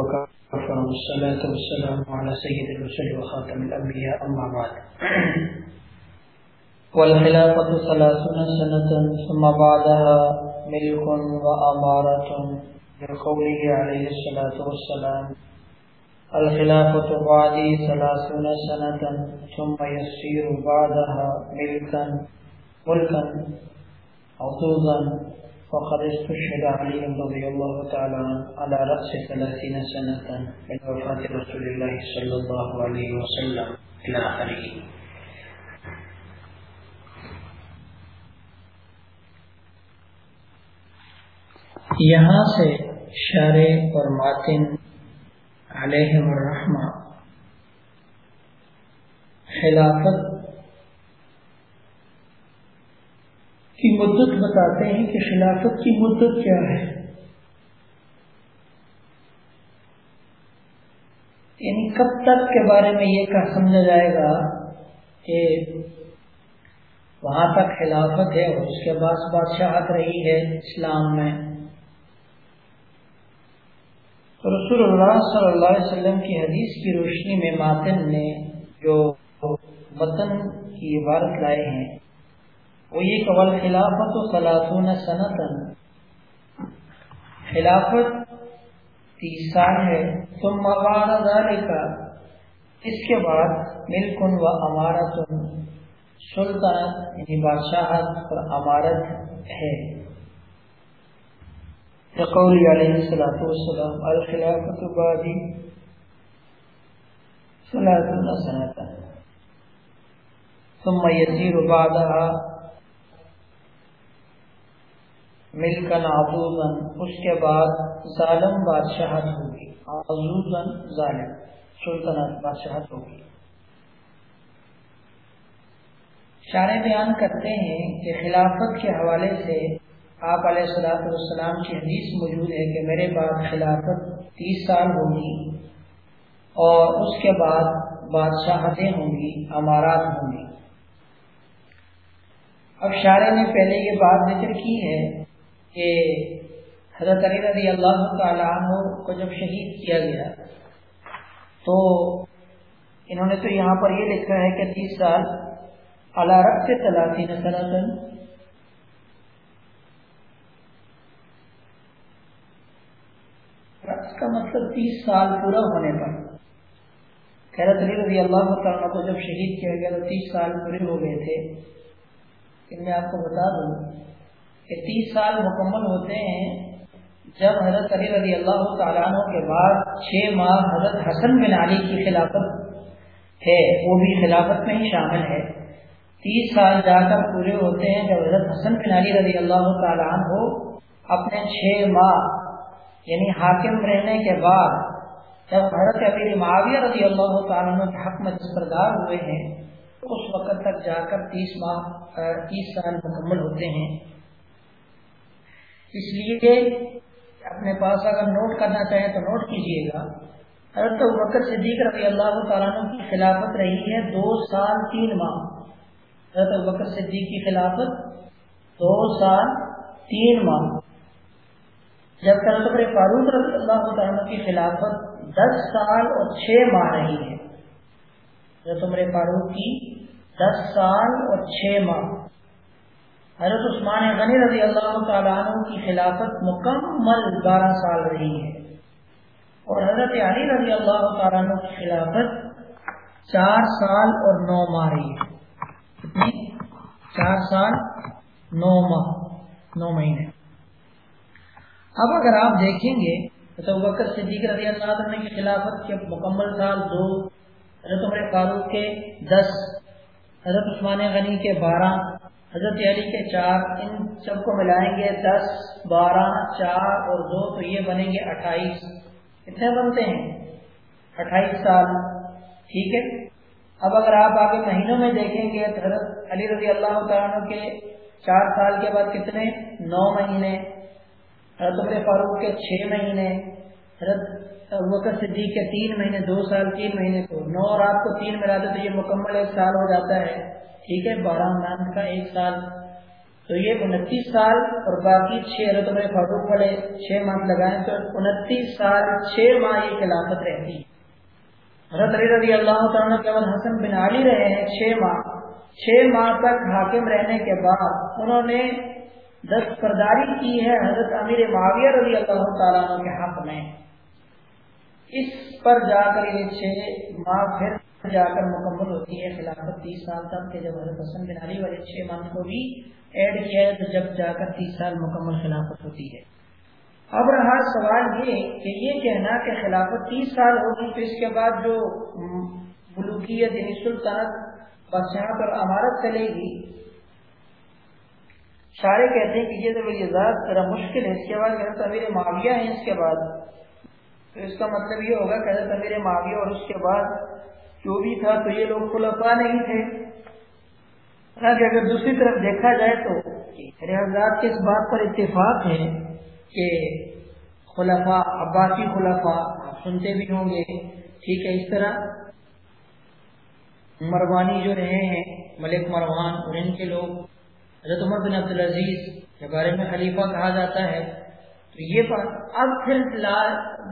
وكفر والصلاة والسلام على سيد الرسل وخاتم الأنبياء أما بعد والخلافة ثلاثون سنة ثم بعدها ملك وأمارة لقوله عليه الصلاة والسلام الخلافة بعدي ثلاثون سنة ثم يصير بعدها ملكا ملكا عطوزا وقد استشهد علي رضي الله تعالى على رأس ثلاثين سنة من وفاة رسول الله صلى الله عليه وسلم إلى آخره. یہاں سے شارع اور ماتن علیہ الرحمہ خلافت کی مدت بتاتے ہیں کہ خلافت کی مدت کیا ہے۔ یعنی کب تک کے بارے میں یہ کہا سمجھا جائے گا کہ وہاں تک خلافت ہے اور اس کے بعد بادشاہت رہی ہے اسلام میں۔ رسول اللہ صلی اللہ علیہ وسلم کی حدیث کی روشنی میں ماتن نے جو وطن کی عبارت لائے ہیں وہ یہ قبل خلافت و سلاطون صنعت خلافت تیس سال ہے۔ تو مواد کا اس کے بعد ملکن و امارت سلطنت یعنی بادشاہت اور امارت ہے۔ قول علیہ الصلوۃ والسلام، الخلافۃ بعدی ثلاثون سنه ثم يسير بعدها ملکن عبوزا اس کے بعد ظالم بادشاہت ہوگی۔ عزوزا ظالم، سلطنت بادشاہت ہوگی۔ شارع بیان کرتے ہیں کہ خلافت کے حوالے سے آپ علیہ السلاۃ والسلام کی حدیث موجود ہے کہ میرے بعد خلافت تیس سال ہوگی اور اس کے بعد بادشاہتیں ہوں گی، امارات ہوں گی۔ اب شارع نے پہلے یہ بات ذکر کی ہے کہ حضرت علی رضی اللہ تعالیٰ عنہ کو جب شہید کیا گیا، تو انہوں نے تو یہاں پر یہ لکھا ہے کہ تیس سال اللہ رب سے تلاسی نسل اس کا مطلب تیس سال پورا ہونے پر۔ خیرت علی رضی اللہ تعالیٰ کو جب شہید کیا گیا تو تیس سال پورے ہو گئے تھے۔ میں آپ کو بتا دوں۔ کہ تیس سال مکمل ہوتے ہیں جب حضرت علی رضی اللہ تعالیٰ عنہ کے بعد چھ ماہ حضرت حسن بن علی کی خلافت ہے، وہ بھی خلافت میں ہی شامل ہے۔ تیس سال جا کر پورے ہوتے ہیں جب حضرت حسن بن علی رضی اللہ تعالیٰ عنہ اپنے چھ ماہ یعنی حاکم رہنے کے بعد جب حضرت امیر معاویہ رضی اللہ تعالیٰ عنہ کے حق میں دستردار ہوئے ہیں، اس وقت تک جا کر تیس ماہ، تیس سال مکمل ہوتے ہیں۔ اس لیے اپنے پاس اگر نوٹ کرنا چاہیں تو نوٹ کیجیے گا۔ حضرت بکر صدیق رضی اللہ تعالیٰ کی خلافت رہی ہے دو سال تین ماہ۔ حضرت بکر صدیق کی خلافت دو سال تین ماہ۔ جب حضرت فاروق رضی اللہ تعالیٰ کی خلافت دس سال اور چھ ماہ رہی ہے۔ حضرت عمر فاروق کی دس سال اور چھ ماہ۔ حضرت عثمان غنی رضی اللہ تعالیٰ عنہ کی خلافت مکمل بارہ سال رہی ہے۔ اور حضرت علی رضی اللہ تعالیٰ عنہ کی خلافت چار سال اور نو ماہ رہی ہے۔ چار سال، نو ماہ، نو مہینے۔ اب اگر آپ دیکھیں گے تو بکر صدیق رضی اللہ عنہ کی خلافت کے مکمل سال دو، حضرت عمر فاروق کے دس، حضرت عثمان غنی کے بارہ حضرت علی کے چار ان سب کو ملائیں گے دس، بارہ، چار اور دو، تو یہ بنیں گے اٹھائیس۔ کتنے بنتے ہیں؟ اٹھائیس سال۔ ٹھیک ہے؟ اب اگر آپ آگے مہینوں میں دیکھیں گے تو حضرت علی رضی اللہ تعالیٰ کے چار سال کے بعد کتنے؟ نو مہینے۔ حضرت عمر فاروق کے چھ مہینے۔ حضرت وقت صدیق کے تین مہینے، دو سال، تین مہینے۔ کو نو اور آپ کو تین ملا دے تو یہ مکمل ایک سال ہو جاتا ہے۔ ٹھیک ہے، بارہ منتھ کا ایک سال۔ تو یہ انتیس سال اور باقی چھ حضرت عمر فاروق پڑے چھ ماہ لگائے، تو انتیس سال چھ ماہ یہ خلافت رہتی۔ حضرت علی رضی اللہ تعالیٰ کے بعد حسن بن علی رہے ہیں چھ ماہ۔ چھ ماہ تک حاکم رہنے کے بعد انہوں نے دستبرداری کی ہے حضرت امیر معاویہ رضی اللہ تعالیٰ کے حق میں۔ اس پر جا کر یہ چھ ماہ پھر جا کر مکمل ہوتی ہے خلافت تیس سال تک کہ جب حضرت حسن بن علی والے چھ ماہ کو بھی ایڈ کیا ہے تو جب جا کر تیس سال مکمل خلافت ہوتی ہے۔ اب رہا سوال یہ کہ یہ کہنا کہ خلافت تیس سال ہوگی تو اس کے بعد جو ملوکیت یعنی سلطنت بس یہاں پر عمارت چلے گی۔ سارے کہتے ہیں کہ یہ تو میری ذات ذرا مشکل ہے، اس کے بعد حضرت امیر معاویہ ہیں اس کے بعد۔ تو اس کا مطلب یہ ہوگا کہ حضرت امیر معاویہ اور اس کے بعد جو بھی تھا تو یہ لوگ خلفا نہیں تھے۔ حالانکہ اگر دوسری طرف دیکھا جائے تو میرے حضرات کے اس بات پر اتفاق ہے کہ خلفا عباسی خلفا آپ سنتے بھی ہوں گے۔ ٹھیک ہے، اس طرح۔ مروانی جو رہے ہیں، ملک مروان اور ان کے لوگ، حضرت عمر بن عبدالعزیز کے بارے میں خلیفہ کہا جاتا ہے۔ تو یہ بات اب پھر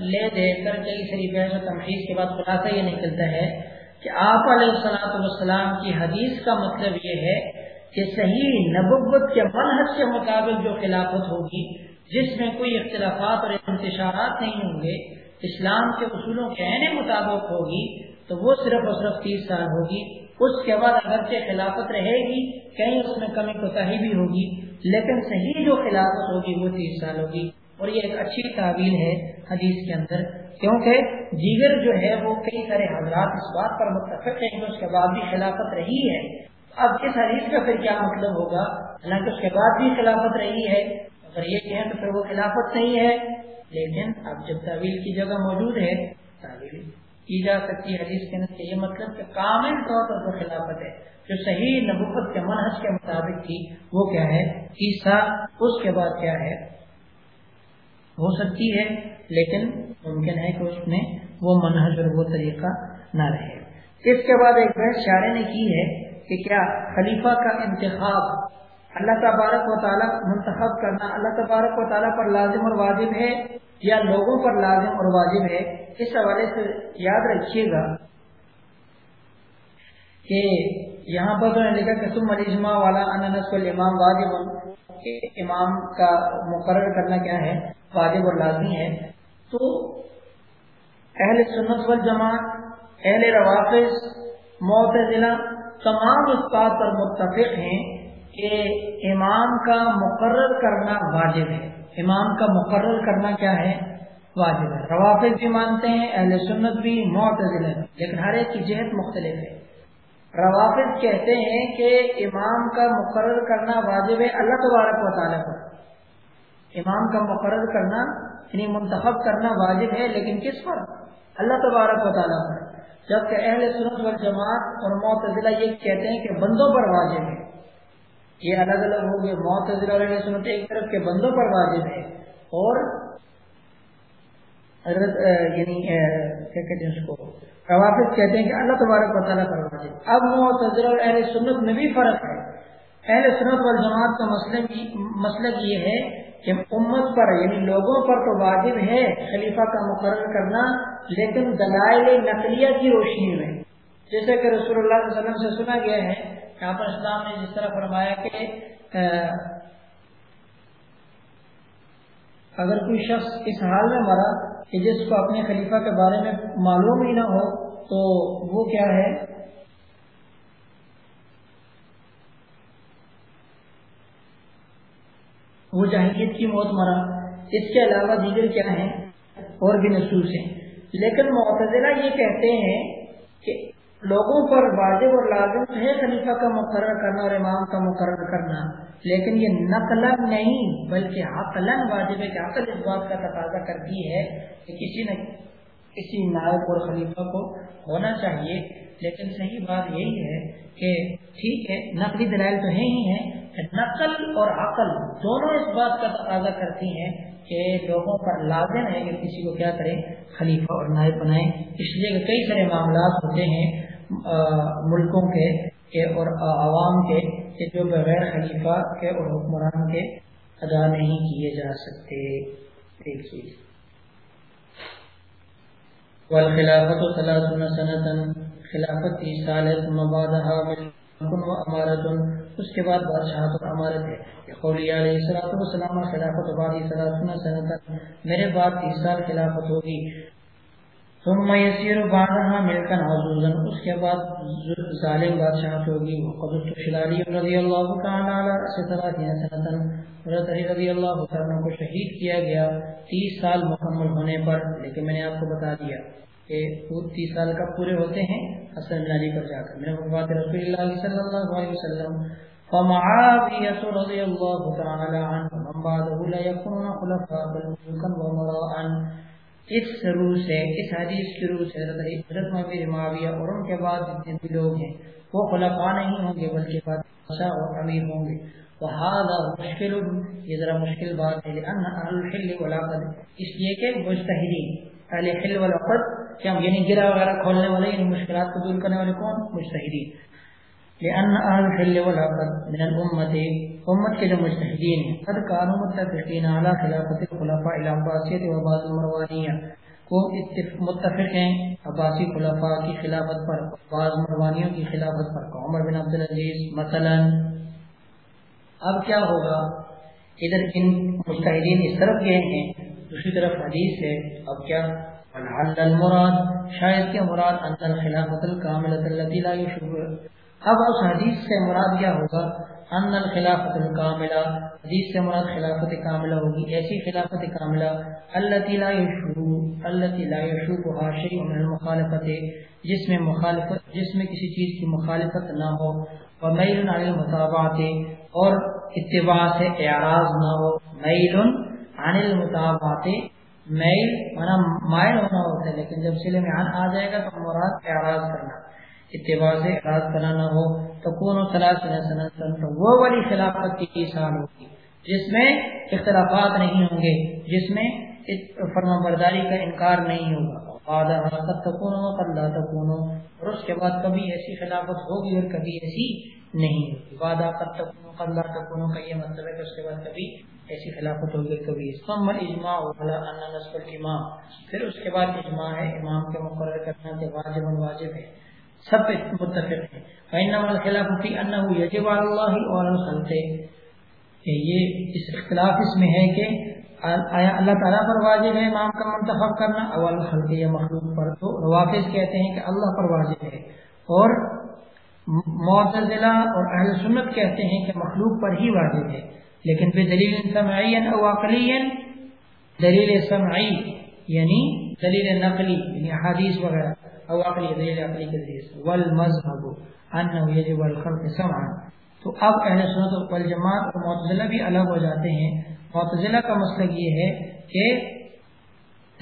لے دے کر کئی سری بحث و تمخیص کے بعد خلاصہ یہ نکلتا ہے۔ کہ آپ علیہ السلاۃ والسلام کی حدیث کا مطلب یہ ہے کہ صحیح نبوت کے منحص کے مطابق جو خلافت ہوگی، جس میں کوئی اختلافات اور انتشارات نہیں ہوں گے، اسلام کے اصولوں کے عین مطابق ہوگی، تو وہ صرف اور صرف تیس سال ہوگی۔ اس کے بعد اگرچہ خلافت رہے گی، کہیں اس میں کمی کوتا بھی ہوگی، لیکن صحیح جو خلافت ہوگی وہ تیس سال ہوگی۔ اور یہ ایک اچھی تعبیر ہے حدیث کے اندر۔ کیونکہ دیگر جو ہے وہ کئی سارے حضرات اس بات پر متفق ہیں کہ اس کے بعد بھی خلافت رہی ہے۔ اب اس حدیث کا پھر کیا مطلب ہوگا؟ حالانکہ اس کے بعد بھی خلافت رہی ہے۔ اگر یہ کہیں تو پھر وہ خلافت نہیں ہے۔ لیکن اب جب تعویل کی جگہ موجود ہے، تعویل کی جا سکتی ہے حدیث کے اندر یہ مطلب کہ کامل طور پر وہ خلافت ہے۔ جو صحیح نبوت کے منحص کے مطابق تھی، وہ کیا ہے؟ عیسا اس کے بعد کیا ہے؟ ہو سکتی ہے۔ لیکن ممکن ہے کہ اس میں وہ منحص اور وہ طریقہ نہ رہے۔ اس کے بعد ایک بحث شاعر نے کی ہے کہ کیا خلیفہ کا انتخاب اللہ تبارک و تعالیٰ منتخب کرنا اللہ تبارک و تعالیٰ پر لازم اور واجب ہے یا لوگوں پر لازم اور واجب ہے؟ اس حوالے سے یاد رکھیے گا کہ یہاں پر لکھا کہ تم مجمع والا انس امام واجب امام کا مقرر کرنا کیا ہے؟ واجب اور لازمی ہے۔ تو اہل سنت والجماعت، اہل روافظ، معتزلہ تمام اس بات پر متفق ہیں کہ امام کا مقرر کرنا واجب ہے۔ امام کا مقرر کرنا کیا ہے؟ واجب ہے۔ روافظ بھی مانتے ہیں، اہل سنت بھی، معتزلہ لیکن ہر ایک کی جہت مختلف ہے۔ روافظ کہتے ہیں کہ امام کا مقرر کرنا واجب ہے، اللہ تبارک و تعالیٰ پر۔ امام کا مقرر کرنا یعنی منتخب کرنا واجب ہے، لیکن کس پر؟ اللہ تبارک و تعالیٰ پر۔ جبکہ اہل سنت و جماعت اور معتزلہ یہ کہتے ہیں کہ بندوں پر واجب ہے۔ یہ الگ الگ ہو گئے معتزلہ اور اہل سنت ایک طرف کے بندوں پر واجب ہے اور یعنی کیا کہتے ہیں اس کو؟ روافظ کہتے ہیں کہ اللہ تبارک و تعالیٰ پر واجب اب معتزلہ اور اہل سنت میں بھی فرق ہے۔ اہل سنت و جماعت کا مسئلہ یہ ہے کہ امت پر یعنی لوگوں پر تو واجب ہے خلیفہ کا مقرر کرنا، لیکن دلائل نقلیہ کی روشنی میں۔ جیسے کہ رسول اللہ علیہ وسلم سے سنا گیا ہے، یہاں پر اسلام نے جس طرح فرمایا کہ اگر کوئی شخص اس حال میں مرا کہ جس کو اپنے خلیفہ کے بارے میں معلوم ہی نہ ہو، تو وہ کیا ہے؟ وہ کی موت مرا، اس کے علاوہ دیگر کیا ہیں؟ اور بھی نصوص ہیں۔ لیکن معتدلہ یہ کہتے ہیں کہ لوگوں پر واجب اور لازم ہے خلیفہ کا مقرر کرنا اور امام کا مقرر کرنا، لیکن یہ نقل نہیں، بلکہ عقلاً واجب ہے کہ عقل اس بات کا تقاضا کرتی ہے کہ کسی نے کسی نائب اور خلیفہ کو ہونا چاہیے۔ لیکن صحیح بات یہی ہے کہ ٹھیک ہے، نقلی دلائل تو ہے ہی ہیں نقل اور عقل دونوں اس بات کا تقاضا کرتی ہیں کہ لوگوں پر لازم ہے کہ کسی کو کیا کریں، خلیفہ اور نائب بنائیں۔ اس لیے کہ کئی سارے معاملات ہوتے ہیں ملکوں کے اور عوام کے کہ جو بغیر خلیفہ کے اور حکمران کے ادا نہیں کیے جا سکتے۔ ایک چیز والخلافت ثلاثون سنتا خلافت تیس سال ہے، ثم بعدها ملکن و امارت، اس کے بعد بادشاہت و امارت ہے۔ قولی علیہ السلام و سلام خلافت بعدی ثلاثون سنتا میرے بعد تیس سال خلافت ہوگی۔ ثم يسير بعدها ملكا عزوزا اس کے بعد ظالم بادشاہت ہوگی قدرت شلالی رضی اللہ تعالی علی رأس ثلاثین سنتا حضرت علی رضی اللہ عنہ کو شہید کیا گیا تیس سال مکمل ہونے پر. لیکن میں نے آپ کو بتا دیا کہ تیس سال کا پورے ہوتے ہیں؟ حسن علی پر جا کر. میرے وفات رسول اللہ صلی اللہ علیہ وسلم فمعاویہ رضی اللہ تعالی عنہ. من بعده لا يكون خلفاء بل ملكا ومراء اس روح سے، اس حدیث کی روح سے حضرت مبیر معاویہ اور ان کے بعد جتنے بھی لوگ ہیں، وہ خلفاء نہیں ہوں گے، بلکہ بادشاہ اور امیر ہوں گے۔ وہذا مشکل یہ ذرا مشکل بات ہے، لأن اہل الحل والعقد۔ اس لیے کہ مجتہدین، اہل حل والعقد کیا یعنی گرا وغیرہ کھولنے والے یعنی مشکلات کو دور کرنے والے کون؟ مجتہدین۔ لأن اهل الحل والعقد، من الامه امت کے جو مجتہدین ہیں قد كانوا متفقين على خلافه الخلفاء العباسيه وبعض المروانيه کو متفق ہیں، عباسی خلفاء کی خلافت پر بعض مروانیوں کی خلافت پر۔ عمر بن عبد العزیز مثلا۔ اب کیا ہوگا؟ ادھر ان مجتہدین اس طرف گئے ہیں، دوسری طرف حدیث ہے۔ اب کیا؟ المراد۔ شاید کہ مراد؟ ان الخلافت الکاملۃ التي لا يشبه اب اس حدیث سے مراد کیا ہوگا؟ ان الخلافت الکاملہ. حدیث سے مراد خلافت کاملہ ہوگی، ایسی خلافت کاملہ. التي لا يشبه التي لا يشبه من المخالفت، جس میں مخالفت، جس میں کسی چیز کی مخالفت نہ ہو. ومیل عن المتابعات اور اتباع سے اعراض نہ ہو. میل عن المتابعات میل مانا مائل ہونا ہوتا ہے، لیکن جب سلے میں عن آ جائے گا تو مراد اعراض کرنا. اتباع سے اعراض کرنا نہ ہو تو کون تو وہ والی خلافت کی سال ہوگی، جس میں اختلافات نہیں ہوں گے، جس میں فرما برداری کا انکار نہیں ہوگا۔ اور اس کے بعد کبھی ایسی خلافت ہوگی اور کبھی ایسی نہیں ہوگی۔ وعدہ قدلہ تکونوں کا یہ مطلب ہے کہ اس کے بعد کبھی ایسی خلافت ہوگی، کبھی اجماع اجماع پھر اس کے بعد اجماع ہے، امام کے مقرر کرنا واجب واجب ہے سب پہ متفق ہیں۔ فإنما الخلاف في کہ یہ اس اختلاف اس میں ہے کہ آیا اللہ تعالیٰ پر واجب ہے امام کا منتخب کرنا، اول خلق یا مخلوق پر تو روافظ کہتے ہیں کہ اللہ پر واجب ہے۔ اور معتزلہ اور اہل سنت کہتے ہیں کہ مخلوق پر ہی واجب ہے۔ لیکن پھر دلیل سمعی او عقلی دلیل سمعی یعنی دلیل نقلی یعنی حدیث وغیرہ۔ او عقلی دلیل عقلی کے ذریعے سے والمذهب انه يجب الخلق سمعا. تو اب اہل سنت والجماعت اور معتزلہ بھی الگ ہو جاتے ہیں. معتزلہ کا مسئلہ یہ ہے کہ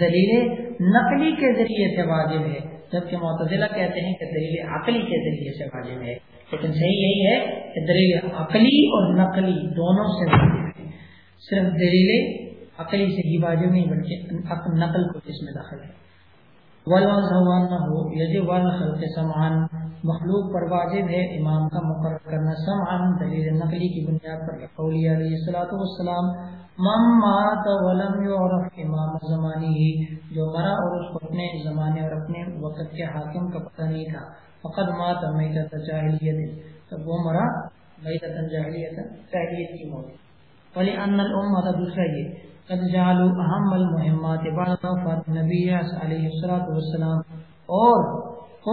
دلیل نقلی کے ذریعے سے واجب ہے، جبکہ معتزلہ کہتے ہیں کہ دلیل عقلی کے ذریعے سے واجب ہے۔ لیکن صحیح یہی ہے کہ دلیل عقلی اور نقلی دونوں سے واجب ہے۔ صرف دلیل عقلی سے ہی واجب نہیں، بلکہ نقل کو جس میں داخل ہے۔ سمان مخلوق پر واجب ہے امام کا مقرر کرنا سمعن دلیل نقلی کی بنیاد پر قولی علیہ الصلوۃ والسلام۔ من مات ولم يعرف امام زمانی ہی جو مرا اور اس کو اپنے زمانے اور اپنے وقت کے حاکم کا پتہ نہیں تھا۔ فقد مات میتۃ جاہلیت تب وہ مرا میتۃ جاہلیت جاہلیت کی موت۔ ولی ان الامه دوسرا یہ قد جعلوا اهم المهمات بعد وفات نبی علیہ الصلوۃ والسلام. اور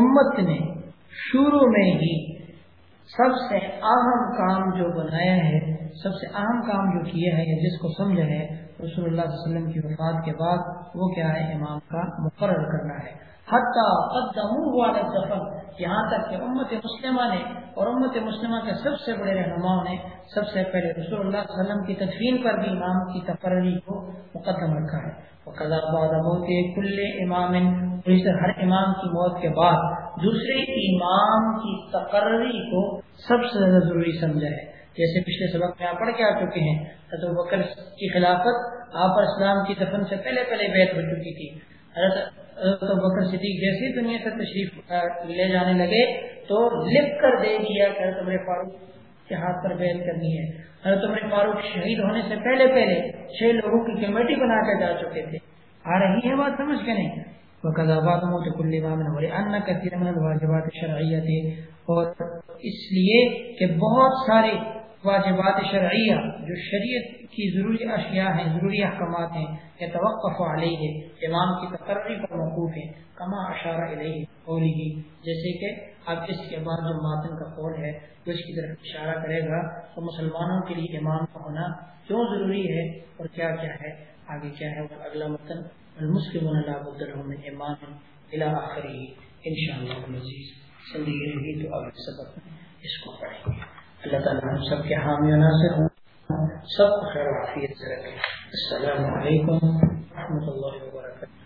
امت نے شروع میں ہی سب سے اہم کام جو بنایا ہے، سب سے اہم کام جو کیا ہے یا جس کو سمجھا ہے، رسول اللہ صلی اللہ علیہ وسلم کی وفات کے بعد وہ کیا ہے؟ امام کا مقرر کرنا ہے. دفن یہاں تک کہ امت مسلمہ نے اور امت مسلمہ کے سب سے بڑے رہنماؤں نے سب سے پہلے رسول اللہ علیہ وسلم کی تدفین پر بھی امام کی تقرری کو مقدم رکھا ہے۔ کل امام ہر امام کی موت کے بعد دوسرے امام کی تقرری کو سب سے زیادہ ضروری سمجھا ہے۔ جیسے پچھلے سبق میں آپ پڑھ کے آ چکے ہیں، حضرت بکر کی خلافت، آپ اسلام کی دفن سے پہلے پہلے بیت ہو چکی تھی۔ حضرت تو بکر صدیق جیسی دنیا سے تشریف لے جانے لگے تو لکھ کر دے دیا کہ حضرت فاروق کے ہاتھ پر بیل کرنی ہے۔ حضرت عمر فاروق شہید ہونے سے پہلے پہلے چھ لوگوں کی کمیٹی بنا کر جا چکے تھے۔ آ رہی ہے بات سمجھ کے نہیں؟ وقضابات موت کل امام ان کثیر من الواجبات شرعیہ اور اس لیے کہ بہت سارے واجبات شرعیہ جو شریعت کی ضروری اشیاء ہیں، ضروری احکامات ہیں یہ توقف علیہ، امام کی تقرری پر موقوف ہیں، کما اشارہ علیہ قولی جیسے کہ اب اس کے بعد جو ماتن کا قول ہے، جو اس کی طرف اشارہ کرے گا، تو مسلمانوں کے لیے امام کا ہونا کیوں ضروری ہے اور کیا کیا ہے؟ آگے کیا ہے؟ وہ اگلا متن المسلم لا بد لهم من امام الى اخره ان شاء اللہ مزید زندگی رہی تو سبق میں اس کو پڑھیں گے۔ اللہ تعالیٰ ہم سب کے حامی و ناصر ہوں۔ سب خیر وافیت سے رکھیں۔ السلام علیکم ورحمۃ اللہ وبرکاتہ۔